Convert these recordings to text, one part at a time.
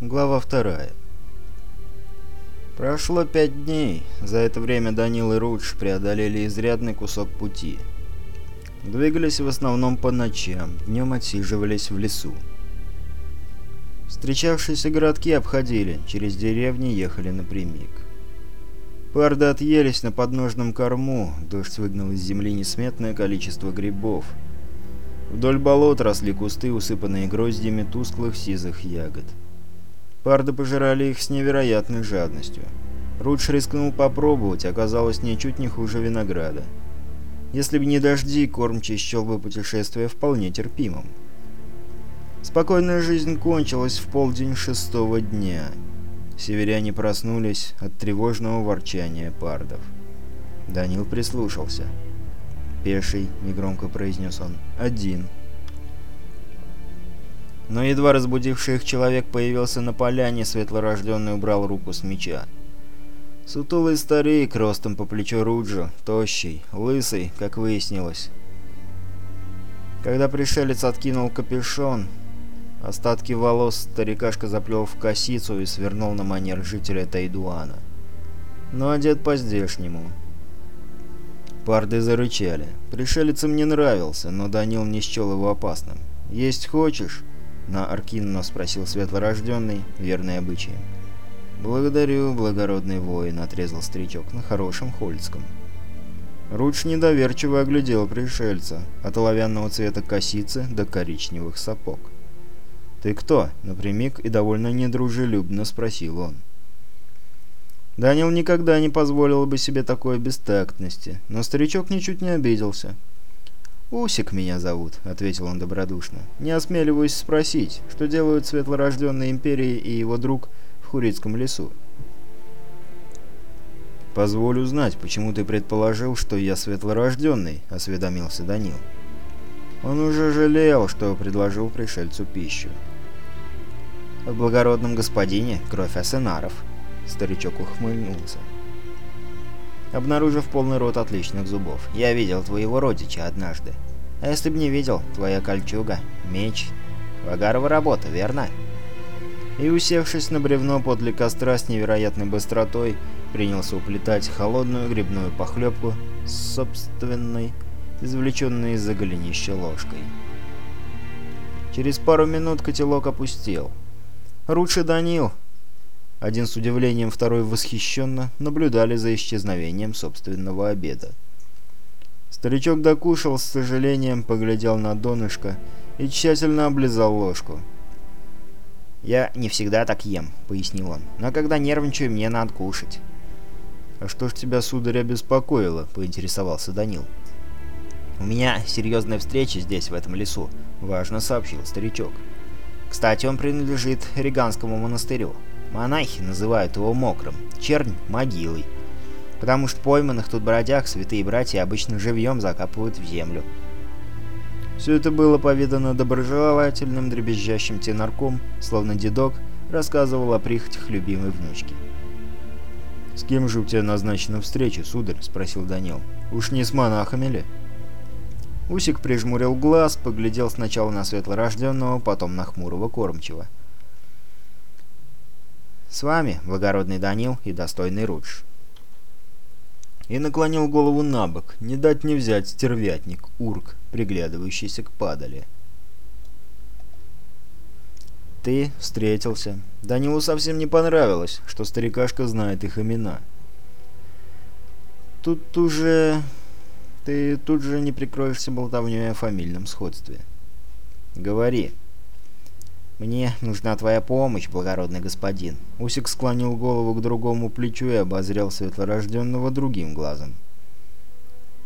Глава вторая Прошло пять дней. За это время Данил и Рудж преодолели изрядный кусок пути. Двигались в основном по ночам, днем отсиживались в лесу. Встречавшиеся городки обходили, через деревни ехали напрямик. Парды отъелись на подножном корму, дождь выгнал из земли несметное количество грибов. Вдоль болот росли кусты, усыпанные гроздями тусклых сизых ягод. Парды пожирали их с невероятной жадностью. Рудж рискнул попробовать, оказалось ничуть не хуже винограда. Если бы не дожди, кормчий счел бы путешествие вполне терпимым. Спокойная жизнь кончилась в полдень шестого дня. Северяне проснулись от тревожного ворчания пардов. Данил прислушался. «Пеший», — негромко произнес он, — «один». Но едва разбудивший их человек появился на поляне, светлорожденный убрал руку с меча. Сутулый старик, ростом по плечу Руджо, тощий, лысый, как выяснилось. Когда пришелец откинул капюшон, остатки волос старикашка заплел в косицу и свернул на манер жителя Тайдуана. Но одет по-здешнему. Парды зарычали. Пришелец им не нравился, но Данил не счел его опасным. «Есть хочешь?» на Аркинно спросил светлорожденный, верный обычаем. «Благодарю, благородный воин», — отрезал старичок на хорошем хольдском. Руч недоверчиво оглядел пришельца, от оловянного цвета косицы до коричневых сапог. «Ты кто?» — напрямик и довольно недружелюбно спросил он. Данил никогда не позволил бы себе такой бестактности, но старичок ничуть не обиделся. «Усик меня зовут», — ответил он добродушно. «Не осмеливаюсь спросить, что делают светлорожденные империи и его друг в Хурицком лесу». «Позволь узнать, почему ты предположил, что я светлорожденный», — осведомился Данил. Он уже жалел, что предложил пришельцу пищу. «В благородном господине кровь асенаров», — старичок ухмыльнулся обнаружив полный рот отличных зубов. «Я видел твоего родича однажды. А если б не видел, твоя кольчуга, меч, вагарова работа, верно?» И, усевшись на бревно подле костра с невероятной быстротой, принялся уплетать холодную грибную похлебку с собственной, извлеченной из-за голенища ложкой. Через пару минут котелок опустел. «Ручше Данил!» Один с удивлением, второй восхищенно наблюдали за исчезновением собственного обеда. Старичок докушал, с сожалением поглядел на донышко и тщательно облизал ложку. «Я не всегда так ем», — пояснил он, — «но когда нервничаю, мне надо кушать». «А что ж тебя, сударь, обеспокоило?» — поинтересовался Данил. «У меня серьезная встреча здесь, в этом лесу», — важно сообщил старичок. «Кстати, он принадлежит Риганскому монастырю». Монахи называют его мокрым, чернь – могилой. Потому что пойманных тут бродяг святые братья обычно живьем закапывают в землю. Все это было повидано доброжелательным дребезжащим тенарком, словно дедок рассказывал о прихотях любимой внучки. «С кем же у тебя назначена встреча, сударь?» — спросил Данил. «Уж не с монахами ли?» Усик прижмурил глаз, поглядел сначала на светлорожденного, потом на хмурого кормчего. С вами, благородный Данил и достойный Рудж. И наклонил голову на бок, не дать не взять стервятник, урк, приглядывающийся к падали. Ты встретился. Данилу совсем не понравилось, что старикашка знает их имена. Тут уже... Ты тут же не прикроешься болтовней о фамильном сходстве. Говори. «Мне нужна твоя помощь, благородный господин». Усик склонил голову к другому плечу и обозрел светлорожденного другим глазом.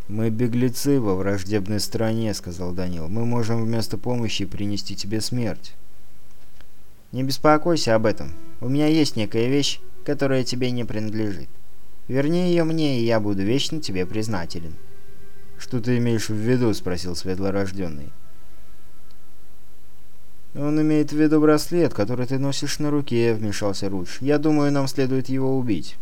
«Мы беглецы во враждебной стране», — сказал Данил. «Мы можем вместо помощи принести тебе смерть». «Не беспокойся об этом. У меня есть некая вещь, которая тебе не принадлежит. Верни ее мне, и я буду вечно тебе признателен». «Что ты имеешь в виду?» — спросил светлорожденный. Он имеет в виду браслет, который ты носишь на руке», — вмешался Руч. «Я думаю, нам следует его убить».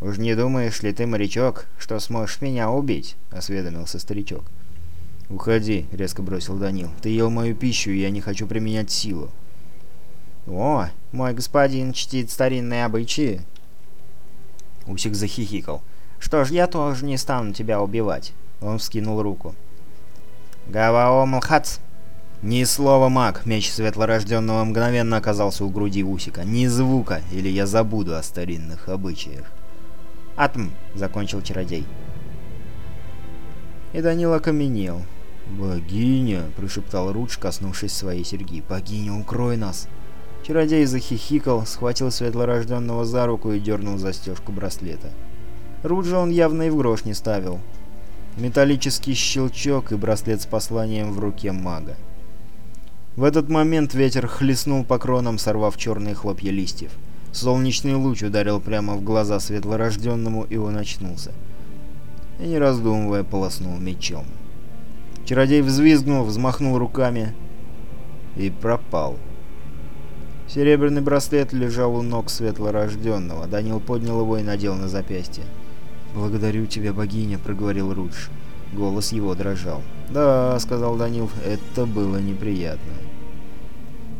«Уж не думаешь ли ты, морячок, что сможешь меня убить?» — осведомился старичок. «Уходи», — резко бросил Данил. «Ты ел мою пищу, и я не хочу применять силу». «О, мой господин чтит старинные обычаи!» Усик захихикал. «Что ж, я тоже не стану тебя убивать!» Он вскинул руку. «Гаваомлхац!» «Ни слова, маг!» — меч светлорожденного мгновенно оказался у груди Усика. «Ни звука, или я забуду о старинных обычаях!» «Атм!» — закончил чародей. И Данил окаменел. «Богиня!» — прошептал Рудж, коснувшись своей серьги. «Богиня, укрой нас!» Чародей захихикал, схватил светлорожденного за руку и дернул застежку браслета. Руджа он явно и в грош не ставил. Металлический щелчок и браслет с посланием в руке мага. В этот момент ветер хлестнул по кронам, сорвав черные хлопья листьев. Солнечный луч ударил прямо в глаза светлорожденному, и он очнулся. И, не раздумывая, полоснул мечом. Чародей взвизгнул, взмахнул руками и пропал. Серебряный браслет лежал у ног светлорожденного. Данил поднял его и надел на запястье. «Благодарю тебя, богиня», — проговорил Рудж. Голос его дрожал. «Да», — сказал Данил, — «это было неприятно».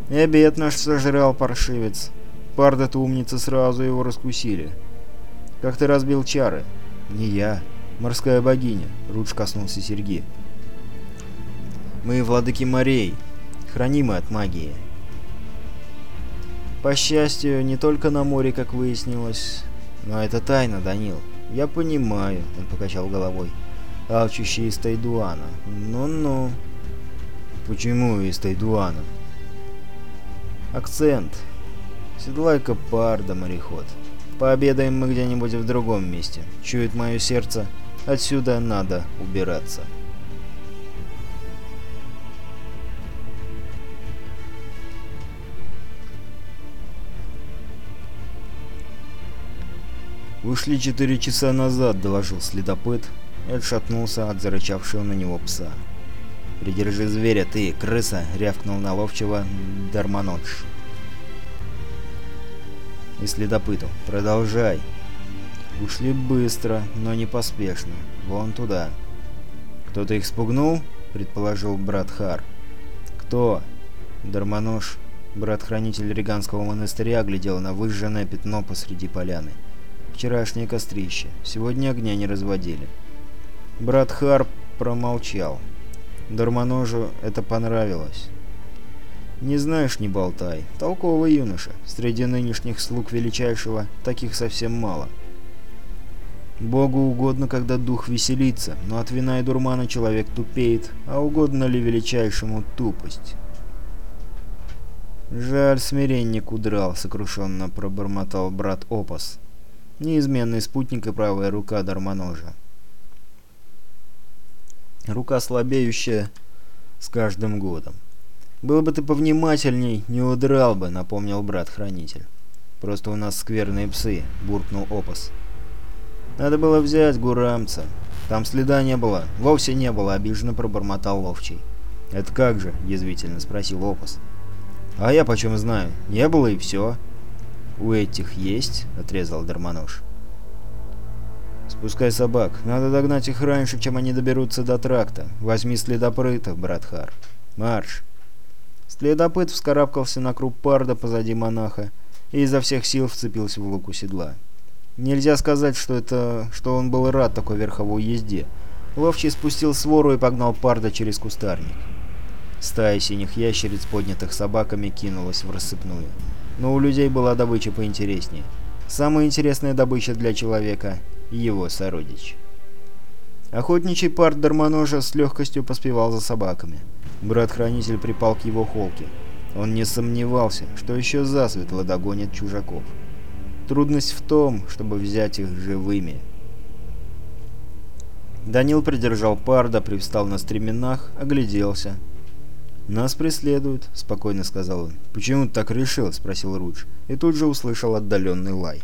Я бедно сожрал паршивец. Парда-то умница сразу его раскусили. Как ты разбил чары? Не я. Морская богиня. Рудж коснулся серьги. Мы владыки морей. Хранимы от магии. По счастью, не только на море, как выяснилось. Но это тайна, Данил. Я понимаю, он покачал головой. Алчущие из Тайдуана. Ну-ну. Почему из Тайдуана? Акцент. Седлай копарда, мореход. Пообедаем мы где-нибудь в другом месте. Чует мое сердце. Отсюда надо убираться. «Вышли четыре часа назад», — доложил следопыт и отшатнулся от зарычавшего на него пса. «Придержи зверя, ты, крыса!» — рявкнул на ловчего Дарманодж. И следопыту. «Продолжай!» Ушли быстро, но не поспешно. Вон туда. «Кто-то их спугнул?» — предположил брат Хар. «Кто?» Дармонож, брат-хранитель Риганского монастыря, глядел на выжженное пятно посреди поляны. Вчерашнее кострище. Сегодня огня не разводили. Брат Хар промолчал. Дармоножу это понравилось. «Не знаешь, не болтай. Толковый юноша. Среди нынешних слуг Величайшего таких совсем мало». «Богу угодно, когда дух веселится, но от вина и дурмана человек тупеет, а угодно ли Величайшему тупость?» «Жаль, смиренник удрал», — сокрушенно пробормотал брат Опас. Неизменный спутник и правая рука Дармоножа рука слабеющая с каждым годом. «Был бы ты повнимательней, не удрал бы», — напомнил брат-хранитель. «Просто у нас скверные псы», — буркнул Опас. «Надо было взять гурамца. Там следа не было, вовсе не было», — обиженно пробормотал Ловчий. «Это как же?» — язвительно спросил Опас. «А я почем знаю? Не было и все». «У этих есть?» — отрезал Дармонож. Спускай собак. Надо догнать их раньше, чем они доберутся до тракта. Возьми следопыта, брат Хар. Марш!» Следопыт вскарабкался на круг парда позади монаха и изо всех сил вцепился в луку седла. Нельзя сказать, что, это... что он был рад такой верховой езде. Ловчий спустил свору и погнал парда через кустарник. Стая синих ящериц, поднятых собаками, кинулась в рассыпную. Но у людей была добыча поинтереснее. Самая интересная добыча для человека его сородич. Охотничий пар Дармоножа с легкостью поспевал за собаками. Брат-хранитель припал к его холке. Он не сомневался, что еще засветло догонит чужаков. Трудность в том, чтобы взять их живыми. Данил придержал парда, привстал на стременах, огляделся. «Нас преследуют», — спокойно сказал он. «Почему ты так решил?» — спросил Руч. И тут же услышал отдаленный лай.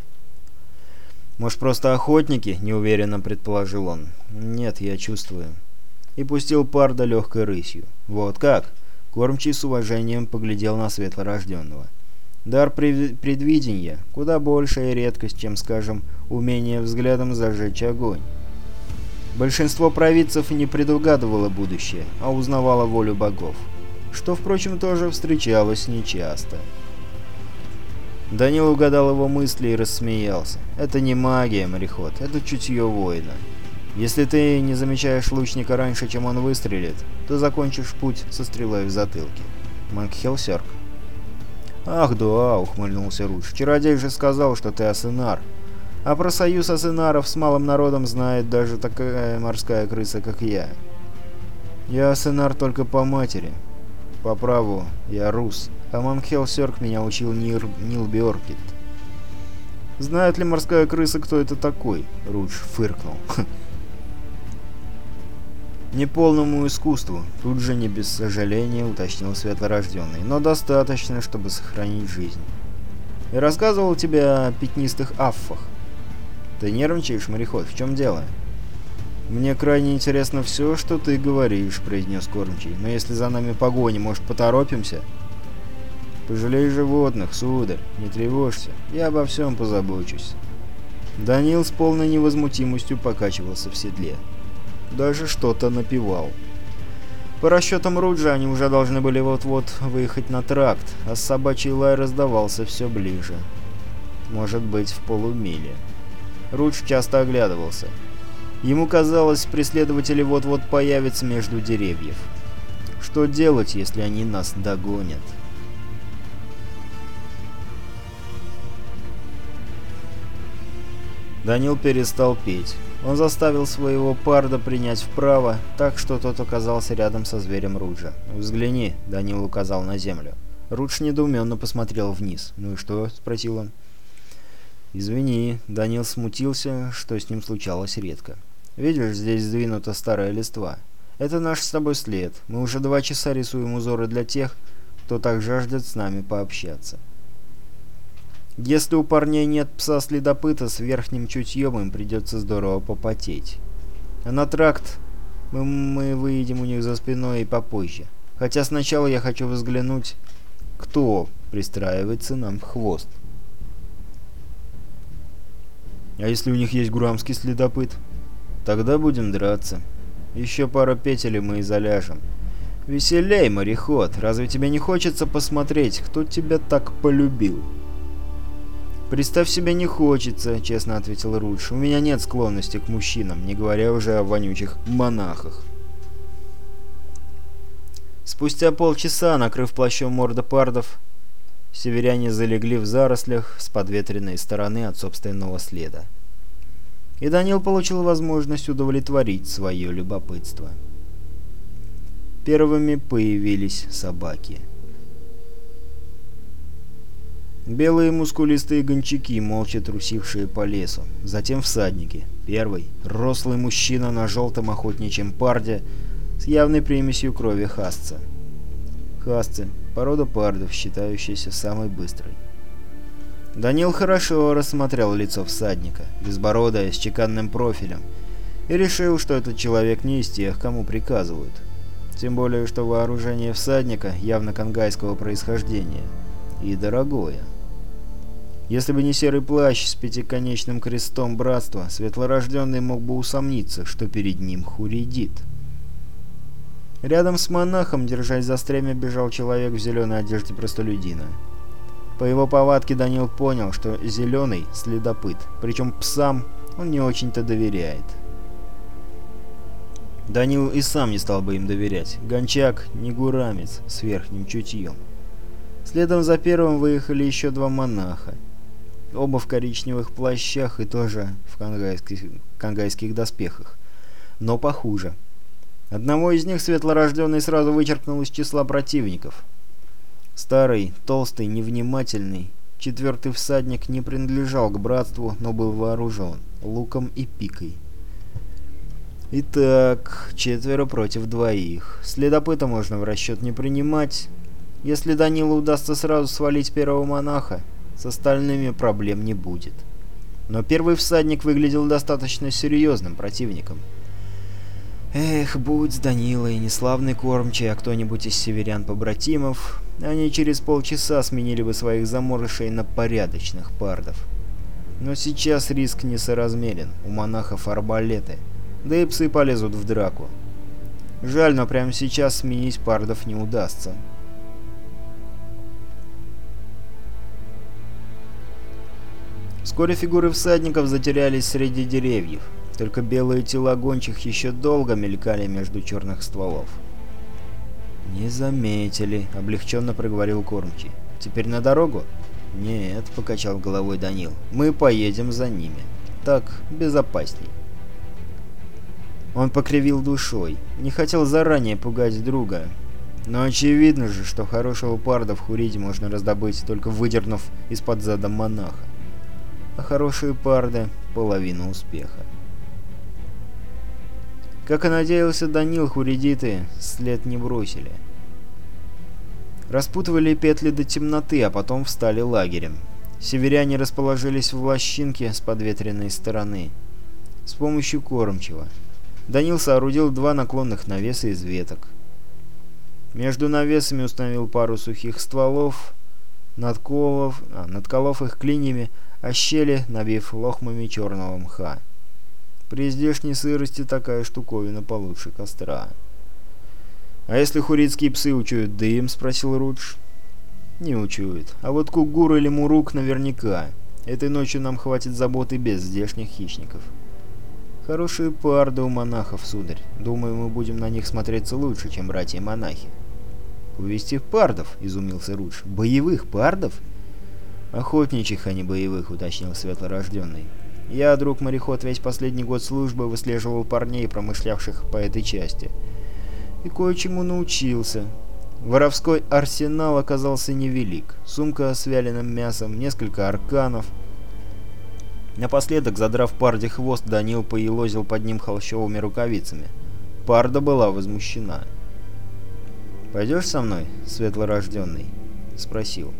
«Может, просто охотники?» – неуверенно предположил он. «Нет, я чувствую». И пустил пар до легкой рысью. «Вот как?» – кормчий с уважением поглядел на светлорожденного. «Дар предвидения – куда большая редкость, чем, скажем, умение взглядом зажечь огонь». Большинство провидцев не предугадывало будущее, а узнавало волю богов. Что, впрочем, тоже встречалось нечасто. Данил угадал его мысли и рассмеялся. «Это не магия, мореход, это чутье воина. Если ты не замечаешь лучника раньше, чем он выстрелит, то закончишь путь со стрелой в затылке». Макхелсерк. «Ах да», — ухмыльнулся Руш, — «чародей же сказал, что ты асенар. А про союз асенаров с малым народом знает даже такая морская крыса, как я. Я асенар только по матери. По праву я Русь. Аман Хелл Сёрк меня учил Нир... Нил Бёркет. «Знает ли морская крыса, кто это такой?» — Рудж фыркнул. «Неполному искусству», — тут же не без сожаления уточнил светлорожденный, «но достаточно, чтобы сохранить жизнь». «Я рассказывал тебе о пятнистых аффах». «Ты нервничаешь, мореход, в чем дело?» «Мне крайне интересно все, что ты говоришь», — произнес кормчий, «но если за нами погони, может, поторопимся?» Пожалей животных, сударь, не тревожься, я обо всем позабочусь». Данил с полной невозмутимостью покачивался в седле. Даже что-то напевал. По расчетам Руджа они уже должны были вот-вот выехать на тракт, а собачий лай раздавался все ближе. Может быть, в полумиле. Рудж часто оглядывался. Ему казалось, преследователи вот-вот появятся между деревьев. Что делать, если они нас догонят? Данил перестал петь. Он заставил своего парда принять вправо, так что тот оказался рядом со зверем Руджа. «Взгляни», — Данил указал на землю. Рудж недоуменно посмотрел вниз. «Ну и что?» — спросил он. «Извини», — Данил смутился, что с ним случалось редко. «Видишь, здесь сдвинута старая листва. Это наш с тобой след. Мы уже два часа рисуем узоры для тех, кто так жаждет с нами пообщаться». Если у парней нет пса следопыта, с верхним чутьем им придется здорово попотеть. А на тракт мы, мы выйдем у них за спиной и попозже. Хотя сначала я хочу взглянуть, кто пристраивается нам в хвост. А если у них есть гурамский следопыт? Тогда будем драться. Еще пара петель, и мы и заляжем. Веселей, мореход, разве тебе не хочется посмотреть, кто тебя так полюбил?» «Представь себе, не хочется», — честно ответил Рудж. «У меня нет склонности к мужчинам, не говоря уже о вонючих монахах». Спустя полчаса, накрыв плащом морда пардов, северяне залегли в зарослях с подветренной стороны от собственного следа. И Данил получил возможность удовлетворить свое любопытство. Первыми появились собаки — Белые мускулистые гончаки, молча трусившие по лесу. Затем всадники. Первый — рослый мужчина на желтом охотничьем парде с явной примесью крови хасца. Хасцы — порода пардов, считающаяся самой быстрой. Данил хорошо рассмотрел лицо всадника, безбородое, с чеканным профилем, и решил, что этот человек не из тех, кому приказывают. Тем более, что вооружение всадника явно конгайского происхождения. И дорогое. Если бы не серый плащ с пятиконечным крестом братства, светлорожденный мог бы усомниться, что перед ним хуридит. Рядом с монахом, держась за стремя, бежал человек в зеленой одежде простолюдина. По его повадке Данил понял, что зеленый — следопыт, причем псам он не очень-то доверяет. Данил и сам не стал бы им доверять. Гончак — не гурамец с верхним чутьем. Следом за первым выехали еще два монаха оба в коричневых плащах и тоже в конгайских, конгайских доспехах, но похуже. Одного из них светлорожденный сразу вычеркнул из числа противников. Старый, толстый, невнимательный, четвертый всадник не принадлежал к братству, но был вооружен луком и пикой. Итак, четверо против двоих. Следопыта можно в расчет не принимать. Если Данилу удастся сразу свалить первого монаха, с остальными проблем не будет. Но первый всадник выглядел достаточно серьезным противником. Эх, будь с Данилой неславный кормчий, а кто-нибудь из северян-побратимов, они через полчаса сменили бы своих заморышей на порядочных пардов. Но сейчас риск несоразмерен, у монахов арбалеты, да и псы полезут в драку. Жаль, но прямо сейчас сменить пардов не удастся. Вскоре фигуры всадников затерялись среди деревьев. Только белые тела гончих еще долго мелькали между черных стволов. «Не заметили», — облегченно проговорил Кормчий. «Теперь на дорогу?» «Нет», — покачал головой Данил. «Мы поедем за ними. Так безопасней». Он покривил душой. Не хотел заранее пугать друга. Но очевидно же, что хорошего парда в Хуриде можно раздобыть, только выдернув из-под зада монаха а хорошие парды — половина успеха. Как и надеялся Данил, хуридиты след не бросили. Распутывали петли до темноты, а потом встали лагерем. Северяне расположились в лощинке с подветренной стороны. С помощью кормчего. Данил соорудил два наклонных навеса из веток. Между навесами установил пару сухих стволов, надколов, а, надколов их клиньями, а щели набив лохмами черного мха. При здешней сырости такая штуковина получше костра. «А если хурицкие псы учуют дым?» — спросил Рудж. «Не учуют. А вот кугур или мурук наверняка. Этой ночью нам хватит заботы без здешних хищников». «Хорошие парды у монахов, сударь. Думаю, мы будем на них смотреться лучше, чем братья-монахи». «Увести пардов?» — изумился Рудж. «Боевых пардов?» «Охотничьих, а не боевых», — уточнил светлорожденный. «Я, друг-мореход, весь последний год службы выслеживал парней, промышлявших по этой части. И кое-чему научился. Воровской арсенал оказался невелик. Сумка с вяленым мясом, несколько арканов. Напоследок, задрав парде хвост, Данил поелозил под ним холщовыми рукавицами. Парда была возмущена. «Пойдешь со мной, светлорожденный?» — спросил.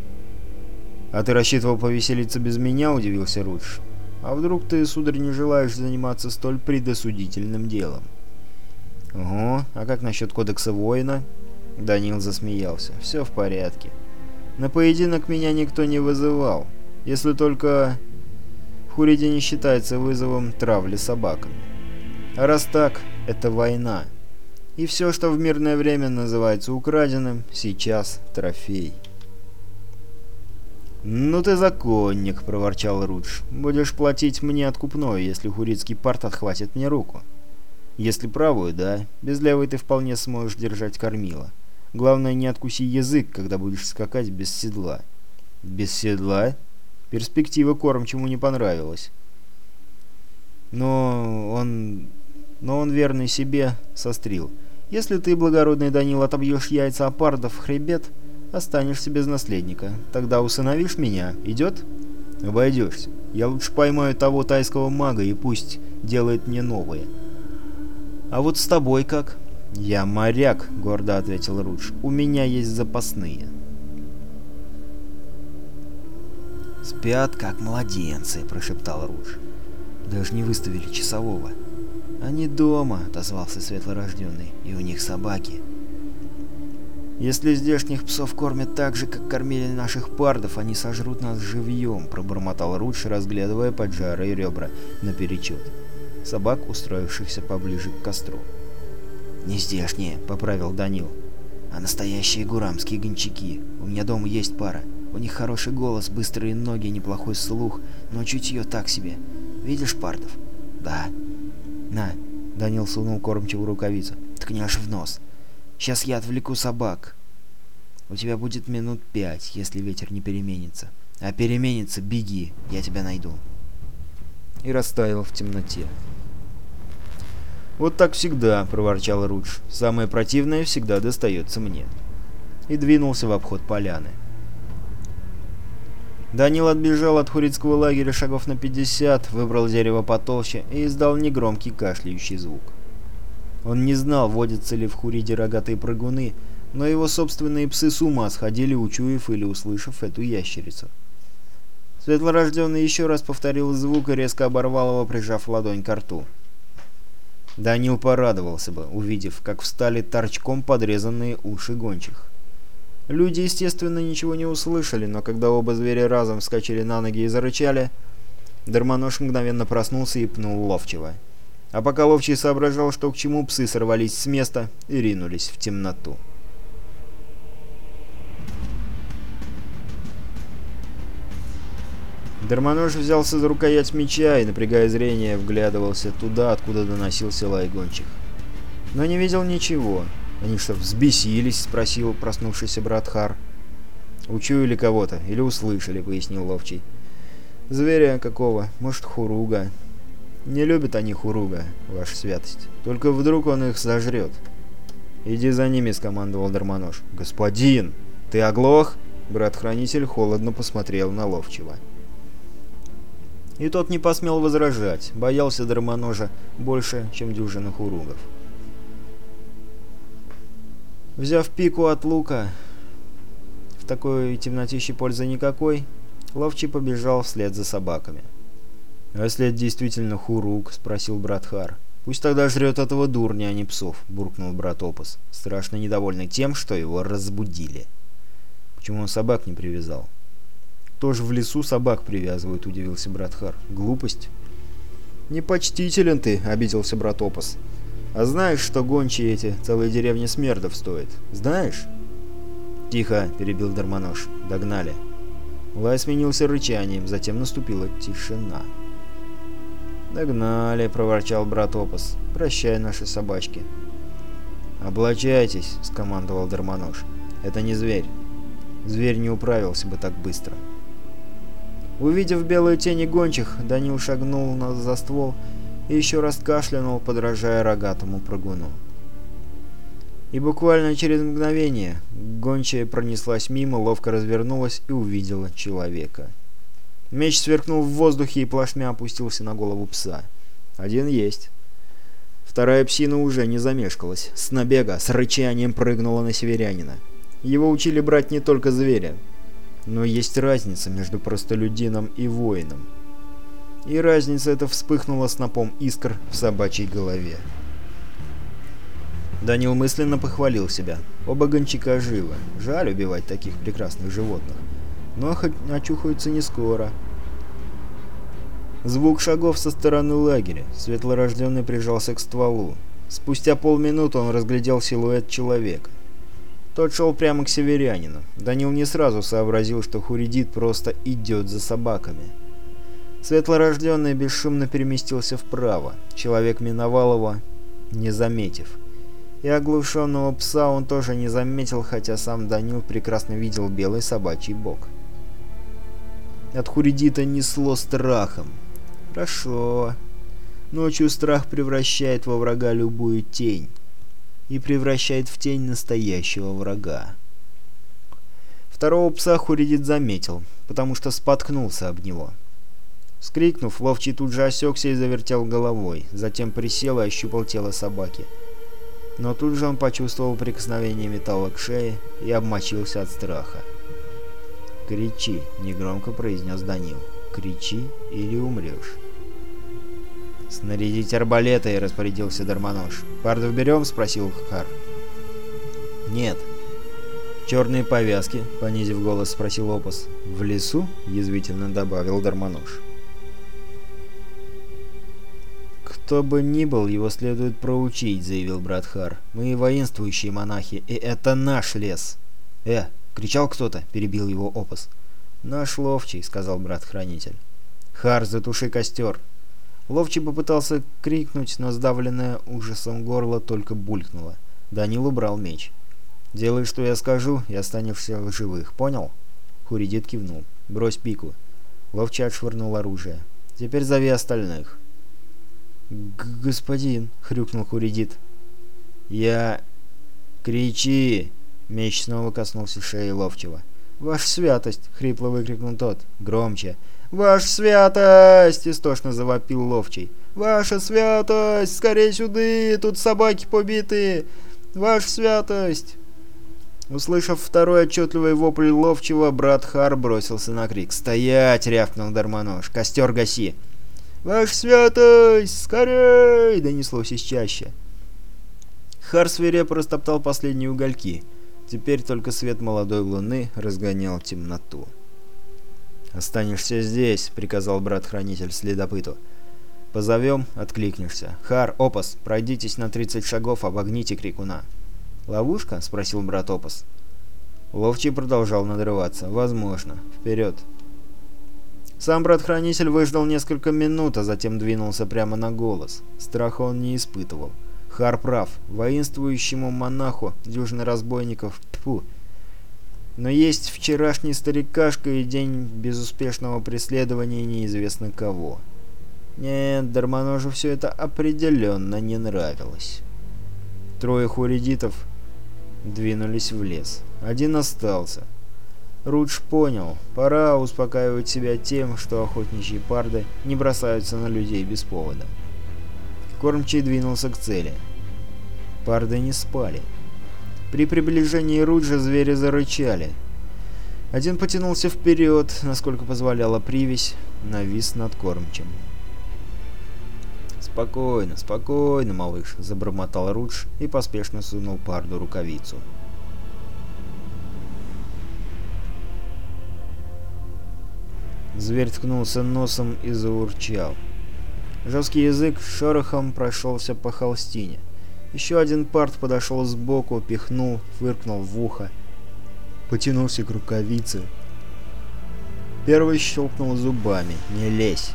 А ты рассчитывал повеселиться без меня, удивился Рудж. А вдруг ты, сударь, не желаешь заниматься столь предосудительным делом? Ого, а как насчет кодекса воина? Данил засмеялся. Все в порядке. На поединок меня никто не вызывал. Если только... Хуриди не считается вызовом травли собаками. А раз так, это война. И все, что в мирное время называется украденным, сейчас трофей. «Ну ты законник», — проворчал Рудж. «Будешь платить мне откупное, если хурицкий порт отхватит мне руку». «Если правую, да. Без левой ты вполне сможешь держать кормила. Главное, не откуси язык, когда будешь скакать без седла». «Без седла?» Перспектива кормчему не понравилась. Но он... Но он верный себе сострил. «Если ты, благородный Данил, отобьешь яйца опардов в хребет...» останешься без наследника. Тогда усыновишь меня. Идет?» «Обойдешься. Я лучше поймаю того тайского мага и пусть делает мне новые». «А вот с тобой как?» «Я моряк», — гордо ответил Рудж. «У меня есть запасные». «Спят, как младенцы», — прошептал Рудж. «Даже не выставили часового». «Они дома», — отозвался светлорожденный, — «и у них собаки». «Если здешних псов кормят так же, как кормили наших пардов, они сожрут нас живьем», — пробормотал Руч, разглядывая поджарые ребра наперечет. Собак, устроившихся поближе к костру. «Не здешние», — поправил Данил. «А настоящие гурамские гончаки. У меня дома есть пара. У них хороший голос, быстрые ноги, неплохой слух, но чутье так себе. Видишь пардов?» «Да». «На», — Данил сунул кормчиву рукавицу. «Ткнешь в нос». Сейчас я отвлеку собак. У тебя будет минут пять, если ветер не переменится. А переменится, беги, я тебя найду. И растаял в темноте. «Вот так всегда», — проворчал Рудж. «Самое противное всегда достается мне». И двинулся в обход поляны. Данил отбежал от хурицкого лагеря шагов на 50, выбрал дерево потолще и издал негромкий кашляющий звук. Он не знал, водятся ли в Хуриде рогатые прыгуны, но его собственные псы с ума сходили, учуяв или услышав эту ящерицу. Светлорожденный еще раз повторил звук и резко оборвал его, прижав ладонь к рту. Данил порадовался бы, увидев, как встали торчком подрезанные уши гончих. Люди, естественно, ничего не услышали, но когда оба зверя разом вскочили на ноги и зарычали, Дармонож мгновенно проснулся и пнул ловчего. А пока Ловчий соображал, что к чему, псы сорвались с места и ринулись в темноту. Дермонож взялся за рукоять меча и, напрягая зрение, вглядывался туда, откуда доносился лай гончих. Но не видел ничего. «Они что, взбесились?» — спросил проснувшийся брат Хар. «Учуяли кого-то или услышали», — пояснил Ловчий. «Зверя какого? Может, хуруга?» Не любят они хуруга, ваша святость. Только вдруг он их сожрет. «Иди за ними», — скомандовал Дармонож. «Господин, ты оглох?» Брат-хранитель холодно посмотрел на ловчего. И тот не посмел возражать, боялся Дармоножа больше, чем дюжина хуругов. Взяв пику от лука, в такой темнотище пользы никакой, ловчий побежал вслед за собаками. А «Если это действительно Хурук?» — спросил брат Хар. «Пусть тогда жрет этого дурня, а не псов», — буркнул брат Опус, страшно недовольный тем, что его разбудили. «Почему он собак не привязал?» «Тоже в лесу собак привязывают», — удивился брат Хар. «Глупость». «Непочтителен ты», — обиделся брат Опус. «А знаешь, что гончие эти целые деревни смердов стоят? Знаешь?» «Тихо», — перебил Дармонож. «Догнали». Лай сменился рычанием, затем наступила тишина. «Тишина». «Догнали!» — проворчал брат Опус. «Прощай наши собачки!» «Облачайтесь!» — скомандовал Дармонож. «Это не зверь. Зверь не управился бы так быстро». Увидев белую тень гончих, Данил шагнул нас за ствол и еще раз кашлянул, подражая рогатому прыгуну. И буквально через мгновение гончая пронеслась мимо, ловко развернулась и увидела человека. Меч сверкнул в воздухе и плашмя опустился на голову пса. Один есть. Вторая псина уже не замешкалась. С набега, с рычанием прыгнула на северянина. Его учили брать не только зверя. Но есть разница между простолюдином и воином. И разница эта вспыхнула снопом искр в собачьей голове. Данил мысленно похвалил себя. Оба гончака живы. Жаль убивать таких прекрасных животных но очухаются не скоро. Звук шагов со стороны лагеря. Светлорожденный прижался к стволу. Спустя полминуты он разглядел силуэт человека. Тот шел прямо к северянину. Данил не сразу сообразил, что Хуридит просто идет за собаками. Светлорожденный бесшумно переместился вправо. Человек миновал его, не заметив. И оглушенного пса он тоже не заметил, хотя сам Данил прекрасно видел белый собачий бок. От Хуридита несло страхом. Хорошо. Ночью страх превращает во врага любую тень. И превращает в тень настоящего врага. Второго пса Хуридит заметил, потому что споткнулся об него. Вскрикнув, Ловчий тут же осекся и завертел головой, затем присел и ощупал тело собаки. Но тут же он почувствовал прикосновение металла к шее и обмочился от страха. «Кричи!» — негромко произнес Данил. «Кричи или умрешь!» «Снарядить арбалеты!» — распорядился Дармонож. «Пардов берем?» — спросил Хар. «Нет». «Черные повязки?» — понизив голос, спросил Опас. «В лесу?» — язвительно добавил Дармонож. «Кто бы ни был, его следует проучить», — заявил брат Хар. «Мы воинствующие монахи, и это наш лес!» «Э, «Кричал кто-то?» — перебил его опус. «Наш ловчий», — сказал брат-хранитель. «Хар, затуши костер!» Ловчий попытался крикнуть, но сдавленное ужасом горло только булькнуло. Данил убрал меч. «Делай, что я скажу, и останешься в живых, понял?» Хуридит кивнул. «Брось пику». Ловчий отшвырнул оружие. «Теперь зови остальных». Г «Господин!» — хрюкнул Хуридит. «Я... кричи!» Меч снова коснулся шеи Ловчего. «Ваша святость!» — хрипло выкрикнул тот. Громче. «Ваша святость!» — истошно завопил Ловчий. «Ваша святость! Скорей сюды! Тут собаки побиты! Ваша святость!» Услышав второй отчетливый вопль Ловчего, брат Хар бросился на крик. «Стоять!» — рявкнул Дармонож. «Костер гаси!» «Ваша святость! Скорей!» — донеслось из чаще. Хар свирепо растоптал последние угольки. Теперь только свет молодой луны разгонял темноту. «Останешься здесь», — приказал брат-хранитель следопыту. «Позовем», — откликнешься. «Хар, Опас, пройдитесь на 30 шагов, обогните крикуна». «Ловушка?» — спросил брат Опас. Ловчий продолжал надрываться. «Возможно. Вперед!» Сам брат-хранитель выждал несколько минут, а затем двинулся прямо на голос. Страха он не испытывал. Харправ, воинствующему монаху дюжины-разбойников, тьфу. Но есть вчерашний старикашка и день безуспешного преследования неизвестно кого. Нет, Дармоножу все это определенно не нравилось. Трое хуридитов двинулись в лес. Один остался. Рудж понял, пора успокаивать себя тем, что охотничьи парды не бросаются на людей без повода. Кормчий двинулся к цели. Парды не спали. При приближении Руджа звери зарычали. Один потянулся вперед, насколько позволяла привязь, навис над кормчем. «Спокойно, спокойно, малыш», — забормотал Рудж и поспешно сунул парду рукавицу. Зверь ткнулся носом и заурчал. Жесткий язык шорохом прошелся по холстине. Еще один парт подошел сбоку, пихнул, фыркнул в ухо. Потянулся к рукавице. Первый щелкнул зубами. «Не лезь!»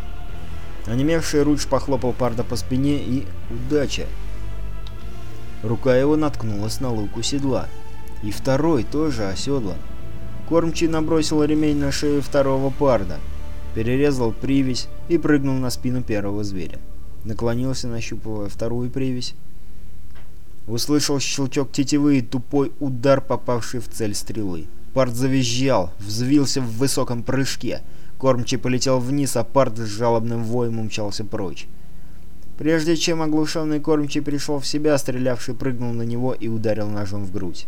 Онемевший Рудж похлопал парда по спине и... «Удача!» Рука его наткнулась на луку седла. И второй тоже оседлан. Кормчий набросил ремень на шею второго парда, перерезал привязь и прыгнул на спину первого зверя. Наклонился, нащупывая вторую привязь, услышал щелчок тетивы и тупой удар, попавший в цель стрелы. Парт завизжал, взвился в высоком прыжке. Кормчий полетел вниз, а Парт с жалобным воем умчался прочь. Прежде чем оглушенный кормчий пришел в себя, стрелявший прыгнул на него и ударил ножом в грудь.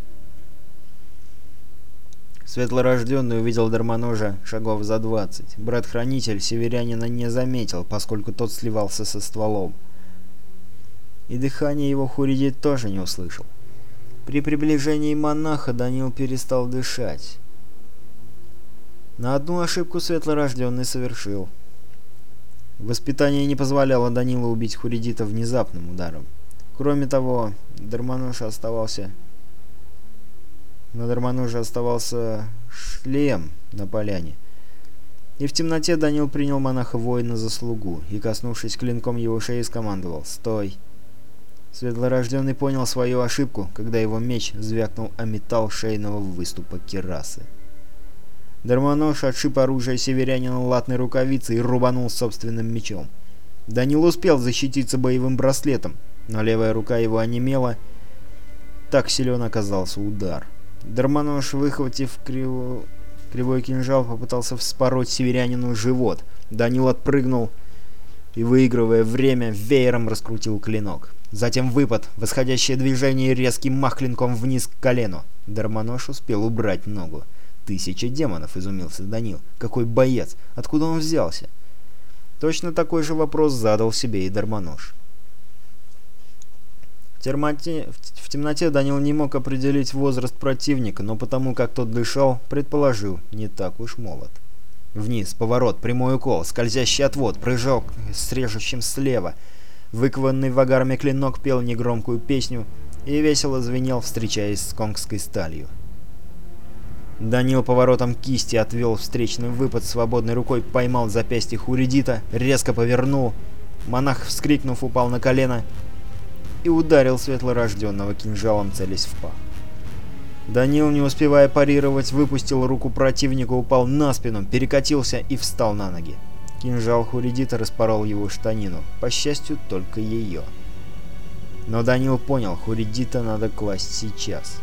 Светлорожденный увидел Дармоножа шагов за двадцать. Брат-хранитель северянина не заметил, поскольку тот сливался со стволом и дыхание его Хуриди тоже не услышал. При приближении монаха Данил перестал дышать. На одну ошибку светлорожденный совершил. Воспитание не позволяло Данила убить Хуридита внезапным ударом. Кроме того, Дармануша оставался... На Дармануше оставался шлем на поляне. И в темноте Данил принял монаха-воина за слугу и, коснувшись клинком его шеи, скомандовал «Стой!» Светлорожденный понял свою ошибку, когда его меч звякнул о металл шейного выступа керасы. Дармонож отшиб оружие северянина латной рукавицы и рубанул собственным мечом. Данил успел защититься боевым браслетом, но левая рука его онемела. Так силен оказался удар. Дармонож, выхватив криво... кривой кинжал, попытался вспороть северянину живот. Данил отпрыгнул и, выигрывая время, веером раскрутил клинок. Затем выпад, восходящее движение и резкий мах клинком вниз к колену. Дармонож успел убрать ногу. «Тысяча демонов!» — изумился Данил. «Какой боец! Откуда он взялся?» Точно такой же вопрос задал себе и Дармонож. В, термоте... в темноте Данил не мог определить возраст противника, но потому как тот дышал, предположил, не так уж молод. Вниз, поворот, прямой укол, скользящий отвод, прыжок с режущим слева. Выкованный в агарме клинок пел негромкую песню и весело звенел, встречаясь с конгской сталью. Данил поворотом кисти отвел встречный выпад, свободной рукой поймал запястье Хуридита, резко повернул. Монах, вскрикнув, упал на колено и ударил светлорожденного кинжалом, целясь в пах. Данил, не успевая парировать, выпустил руку противника, упал на спину, перекатился и встал на ноги. Кинжал Хуридита распорол его штанину, по счастью, только ее. Но Данил понял, Хуридита надо класть сейчас.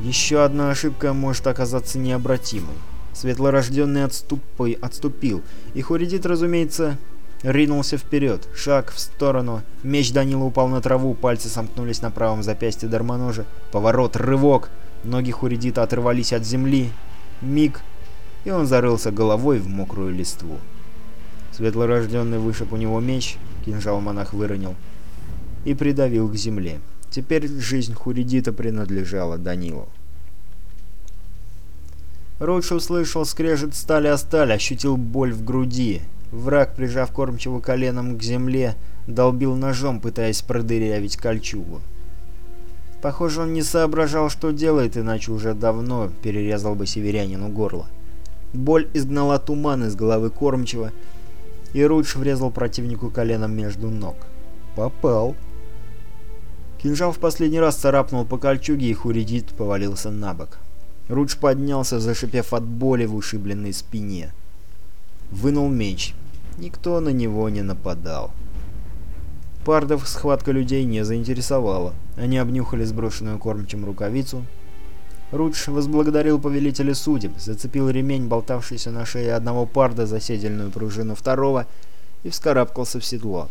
Еще одна ошибка может оказаться необратимой. Светлорожденный отступ... отступил, и Хуридит, разумеется, ринулся вперед, шаг в сторону. Меч Данила упал на траву, пальцы сомкнулись на правом запястье дармоножа. Поворот, рывок. Ноги Хуридита оторвались от земли. Миг, и он зарылся головой в мокрую листву. Светлорожденный вышиб у него меч, кинжал монах выронил, и придавил к земле. Теперь жизнь Хуридита принадлежала Данилу. Рудж услышал скрежет стали о сталь, ощутил боль в груди. Враг, прижав кормчего коленом к земле, долбил ножом, пытаясь продырявить кольчугу. Похоже, он не соображал, что делает, иначе уже давно перерезал бы северянину горло. Боль изгнала туман из головы кормчего, и Рудж врезал противнику коленом между ног. Попал. Кинжал в последний раз царапнул по кольчуге, и Хуридит повалился на бок. Рудж поднялся, зашипев от боли в ушибленной спине. Вынул меч никто на него не нападал. Пардов схватка людей не заинтересовала. Они обнюхали сброшенную кормчим рукавицу. Рудж возблагодарил повелителя судеб, зацепил ремень, болтавшийся на шее одного парда за седельную пружину второго, и вскарабкался в седло.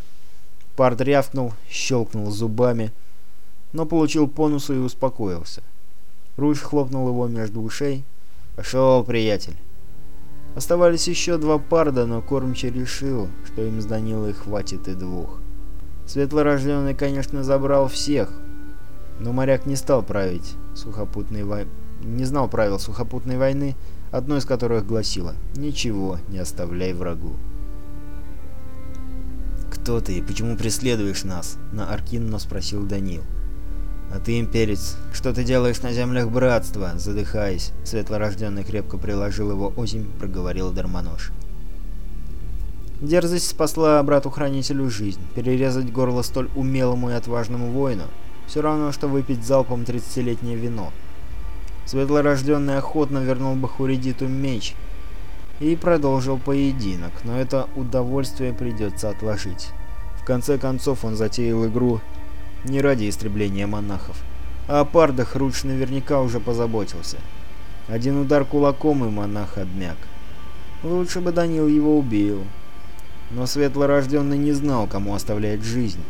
Пард рявкнул, щелкнул зубами, но получил понусу и успокоился. Рудж хлопнул его между ушей. «Пошел, приятель!» Оставались еще два парда, но кормчий решил, что им с Данилой хватит и двух. Светлорожденный, конечно, забрал всех, но моряк не стал править сухопутной вой... не знал правил сухопутной войны, одной из которых гласило «Ничего не оставляй врагу». «Кто ты и почему преследуешь нас?» — на Аркинно спросил Данил. «А ты, имперец, что ты делаешь на землях братства?» Задыхаясь, светлорожденный крепко приложил его озимь, проговорил Дармонож. Дерзость спасла брату-хранителю жизнь. Перерезать горло столь умелому и отважному воину — все равно, что выпить залпом 30-летнее вино. Светлорожденный охотно вернул бы Хуридиту меч и продолжил поединок, но это удовольствие придется отложить. В конце концов он затеял игру не ради истребления монахов. А о пардах Руч наверняка уже позаботился. Один удар кулаком, и монах обмяк. Лучше бы Данил его убил. Но светлорожденный не знал, кому оставляет жизнь.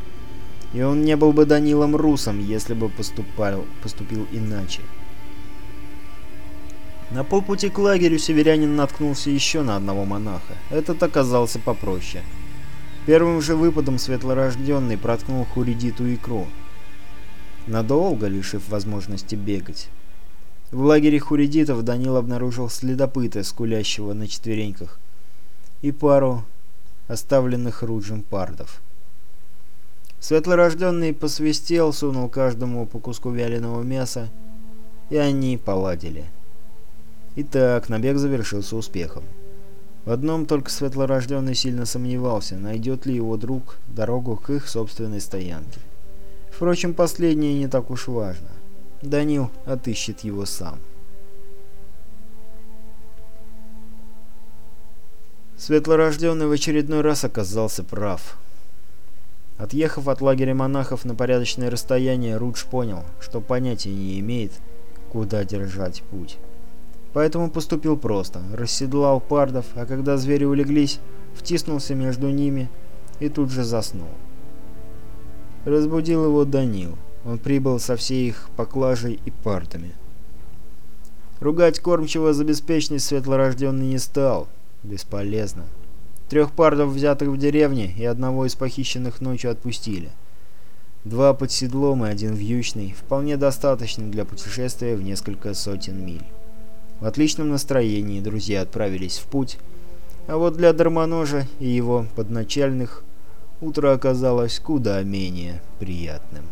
И он не был бы Данилом Русом, если бы поступал, поступил иначе. На полпути к лагерю северянин наткнулся еще на одного монаха. Этот оказался попроще. Первым же выпадом светлорожденный проткнул хуридиту икру, надолго лишив возможности бегать. В лагере хуридитов Данил обнаружил следопыта, скулящего на четвереньках, и пару оставленных ружем пардов. Светлорожденный посвистел, сунул каждому по куску вяленого мяса, и они поладили. Итак, набег завершился успехом. В одном только светлорожденный сильно сомневался, найдет ли его друг дорогу к их собственной стоянке. Впрочем, последнее не так уж важно. Данил отыщет его сам. Светлорожденный в очередной раз оказался прав. Отъехав от лагеря монахов на порядочное расстояние, Рудж понял, что понятия не имеет, куда держать путь поэтому поступил просто. Расседлал пардов, а когда звери улеглись, втиснулся между ними и тут же заснул. Разбудил его Данил. Он прибыл со всей их поклажей и пардами. Ругать кормчего за беспечность светлорожденный не стал. Бесполезно. Трех пардов, взятых в деревне, и одного из похищенных ночью отпустили. Два под седлом и один вьючный вполне достаточно для путешествия в несколько сотен миль. В отличном настроении друзья отправились в путь, а вот для Дармоножа и его подначальных утро оказалось куда менее приятным.